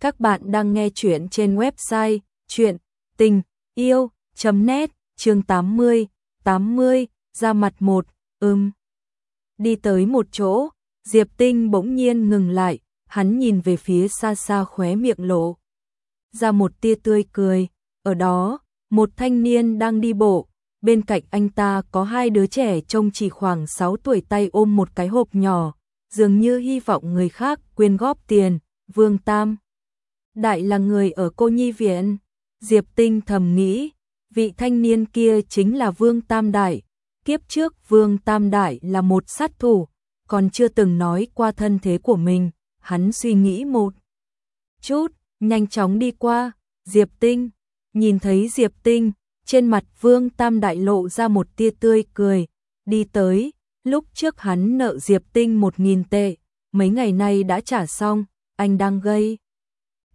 Các bạn đang nghe chuyện trên website chuyện tình yêu.net chương 80, 80, ra mặt một, ưm. Đi tới một chỗ, Diệp Tinh bỗng nhiên ngừng lại, hắn nhìn về phía xa xa khóe miệng lộ. Ra một tia tươi cười, ở đó, một thanh niên đang đi bộ, bên cạnh anh ta có hai đứa trẻ trông chỉ khoảng 6 tuổi tay ôm một cái hộp nhỏ, dường như hy vọng người khác quyên góp tiền, Vương Tam. Đại là người ở cô nhi viện, Diệp Tinh thầm nghĩ, vị thanh niên kia chính là Vương Tam Đại, kiếp trước Vương Tam Đại là một sát thủ, còn chưa từng nói qua thân thế của mình, hắn suy nghĩ một chút, nhanh chóng đi qua, Diệp Tinh, nhìn thấy Diệp Tinh, trên mặt Vương Tam Đại lộ ra một tia tươi cười, đi tới, lúc trước hắn nợ Diệp Tinh một nghìn tệ, mấy ngày nay đã trả xong, anh đang gây.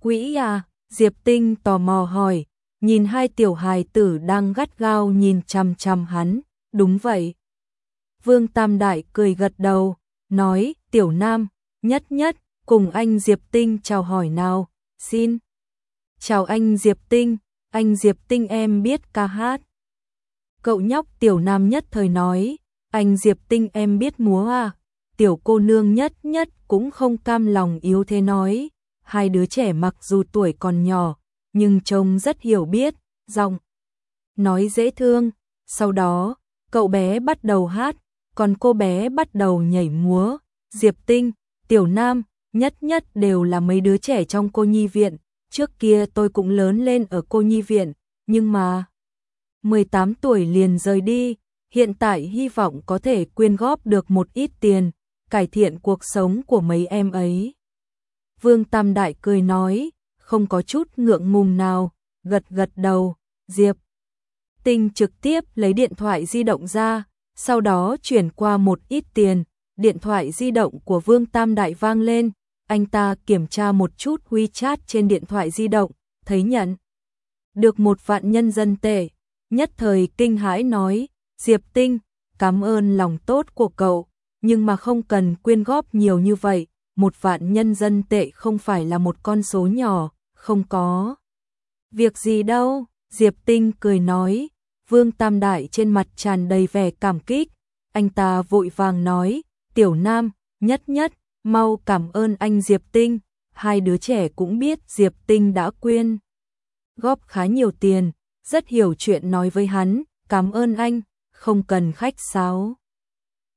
Quỹ à, Diệp Tinh tò mò hỏi, nhìn hai tiểu hài tử đang gắt gao nhìn chằm chằm hắn, đúng vậy. Vương Tam Đại cười gật đầu, nói, tiểu nam, nhất nhất, cùng anh Diệp Tinh chào hỏi nào, xin. Chào anh Diệp Tinh, anh Diệp Tinh em biết ca hát. Cậu nhóc tiểu nam nhất thời nói, anh Diệp Tinh em biết múa à, tiểu cô nương nhất nhất cũng không cam lòng yếu thế nói, hai đứa trẻ mặc dù tuổi còn nhỏ, nhưng trông rất hiểu biết, giọng nói dễ thương. Sau đó, cậu bé bắt đầu hát, còn cô bé bắt đầu nhảy múa. Diệp Tinh, Tiểu Nam, nhất nhất đều là mấy đứa trẻ trong cô nhi viện. Trước kia tôi cũng lớn lên ở cô nhi viện, nhưng mà 18 tuổi liền rời đi, hiện tại hy vọng có thể quyên góp được một ít tiền, cải thiện cuộc sống của mấy em ấy. Vương Tam Đại cười nói, không có chút ngượng ngùng nào, gật gật đầu, Diệp. Tinh trực tiếp lấy điện thoại di động ra, sau đó chuyển qua một ít tiền, điện thoại di động của Vương Tam Đại vang lên, anh ta kiểm tra một chút WeChat trên điện thoại di động, thấy nhận. Được một vạn nhân dân tệ, nhất thời kinh hãi nói, Diệp Tinh, cảm ơn lòng tốt của cậu, nhưng mà không cần quyên góp nhiều như vậy, một vạn nhân dân tệ không phải là một con số nhỏ, không có. Việc gì đâu, Diệp Tinh cười nói, Vương Tam Đại trên mặt tràn đầy vẻ cảm kích, anh ta vội vàng nói, Tiểu Nam, nhất nhất, mau cảm ơn anh Diệp Tinh, hai đứa trẻ cũng biết Diệp Tinh đã quyên. Góp khá nhiều tiền, rất hiểu chuyện nói với hắn, cảm ơn anh, không cần khách sáo.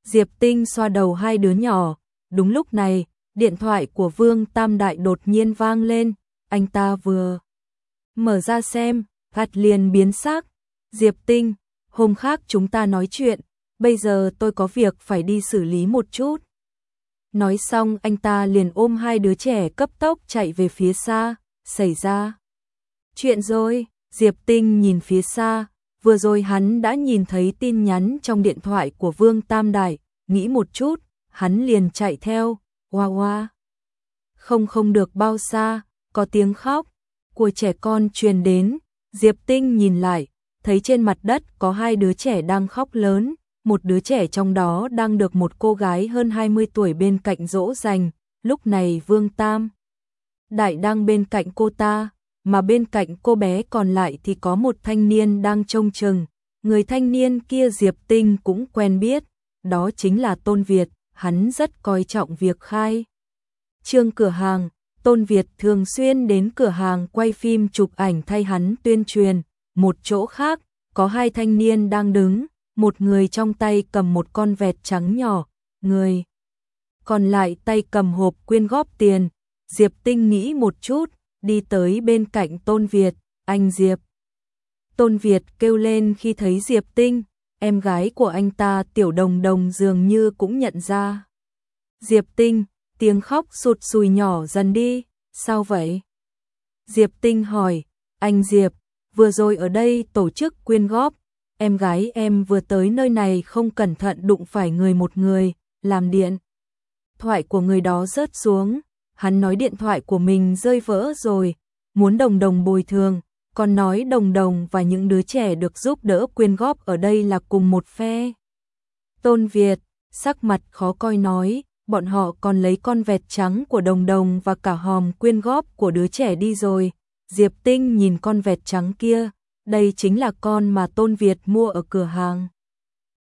Diệp Tinh xoa đầu hai đứa nhỏ, đúng lúc này, điện thoại của Vương Tam Đại đột nhiên vang lên, anh ta vừa mở ra xem, gạt liền biến sắc. Diệp Tinh, hôm khác chúng ta nói chuyện, bây giờ tôi có việc phải đi xử lý một chút. Nói xong anh ta liền ôm hai đứa trẻ cấp tốc chạy về phía xa, xảy ra. Chuyện rồi, Diệp Tinh nhìn phía xa, vừa rồi hắn đã nhìn thấy tin nhắn trong điện thoại của Vương Tam Đại, nghĩ một chút, hắn liền chạy theo, hoa hoa. Không không được bao xa, có tiếng khóc của trẻ con truyền đến, Diệp Tinh nhìn lại, thấy trên mặt đất có hai đứa trẻ đang khóc lớn, một đứa trẻ trong đó đang được một cô gái hơn 20 tuổi bên cạnh dỗ dành, lúc này Vương Tam Đại đang bên cạnh cô ta, mà bên cạnh cô bé còn lại thì có một thanh niên đang trông chừng, người thanh niên kia Diệp Tinh cũng quen biết, đó chính là Tôn Việt, hắn rất coi trọng việc khai. Trương cửa hàng, Tôn Việt thường xuyên đến cửa hàng quay phim chụp ảnh thay hắn tuyên truyền, một chỗ khác, có hai thanh niên đang đứng, một người trong tay cầm một con vẹt trắng nhỏ, người còn lại tay cầm hộp quyên góp tiền. Diệp Tinh nghĩ một chút, đi tới bên cạnh Tôn Việt, anh Diệp. Tôn Việt kêu lên khi thấy Diệp Tinh, em gái của anh ta tiểu đồng đồng dường như cũng nhận ra. Diệp Tinh, tiếng khóc sụt sùi nhỏ dần đi, sao vậy? Diệp Tinh hỏi, anh Diệp, vừa rồi ở đây tổ chức quyên góp, em gái em vừa tới nơi này không cẩn thận đụng phải người một người, làm điện. Thoại của người đó rớt xuống, hắn nói điện thoại của mình rơi vỡ rồi, muốn đồng đồng bồi thường, còn nói đồng đồng và những đứa trẻ được giúp đỡ quyên góp ở đây là cùng một phe. Tôn Việt, sắc mặt khó coi nói, bọn họ còn lấy con vẹt trắng của đồng đồng và cả hòm quyên góp của đứa trẻ đi rồi. Diệp Tinh nhìn con vẹt trắng kia, đây chính là con mà Tôn Việt mua ở cửa hàng.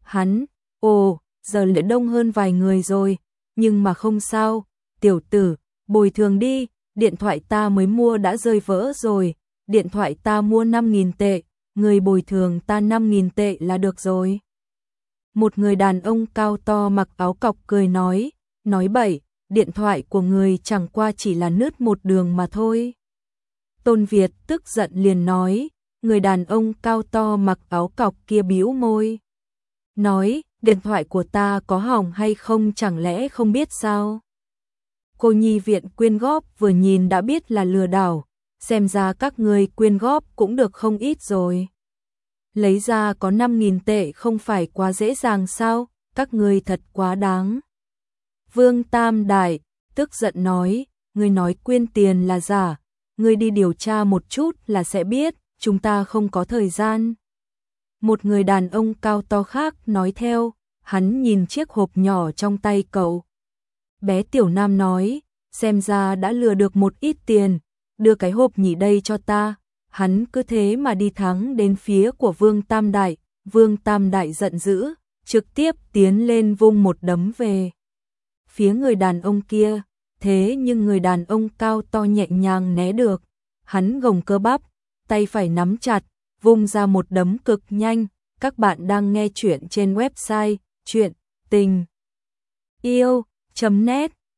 Hắn, ồ, giờ lại đông hơn vài người rồi, nhưng mà không sao, tiểu tử, bồi thường đi, điện thoại ta mới mua đã rơi vỡ rồi, điện thoại ta mua 5.000 tệ, người bồi thường ta 5.000 tệ là được rồi. Một người đàn ông cao to mặc áo cọc cười nói, nói bậy, điện thoại của người chẳng qua chỉ là nứt một đường mà thôi. Tôn Việt tức giận liền nói, người đàn ông cao to mặc áo cọc kia bĩu môi. Nói, điện thoại của ta có hỏng hay không chẳng lẽ không biết sao? Cô nhi viện quyên góp vừa nhìn đã biết là lừa đảo, xem ra các người quyên góp cũng được không ít rồi. Lấy ra có 5.000 tệ không phải quá dễ dàng sao, các người thật quá đáng. Vương Tam Đại, tức giận nói, người nói quyên tiền là giả, người đi điều tra một chút là sẽ biết, chúng ta không có thời gian. Một người đàn ông cao to khác nói theo, hắn nhìn chiếc hộp nhỏ trong tay cậu. Bé Tiểu Nam nói, xem ra đã lừa được một ít tiền, đưa cái hộp nhỉ đây cho ta. Hắn cứ thế mà đi thắng đến phía của Vương Tam Đại, Vương Tam Đại giận dữ, trực tiếp tiến lên vung một đấm về. Phía người đàn ông kia, thế nhưng người đàn ông cao to nhẹ nhàng né được, hắn gồng cơ bắp, tay phải nắm chặt, vung ra một đấm cực nhanh. Các bạn đang nghe chuyện trên website chuyện tình yêu.net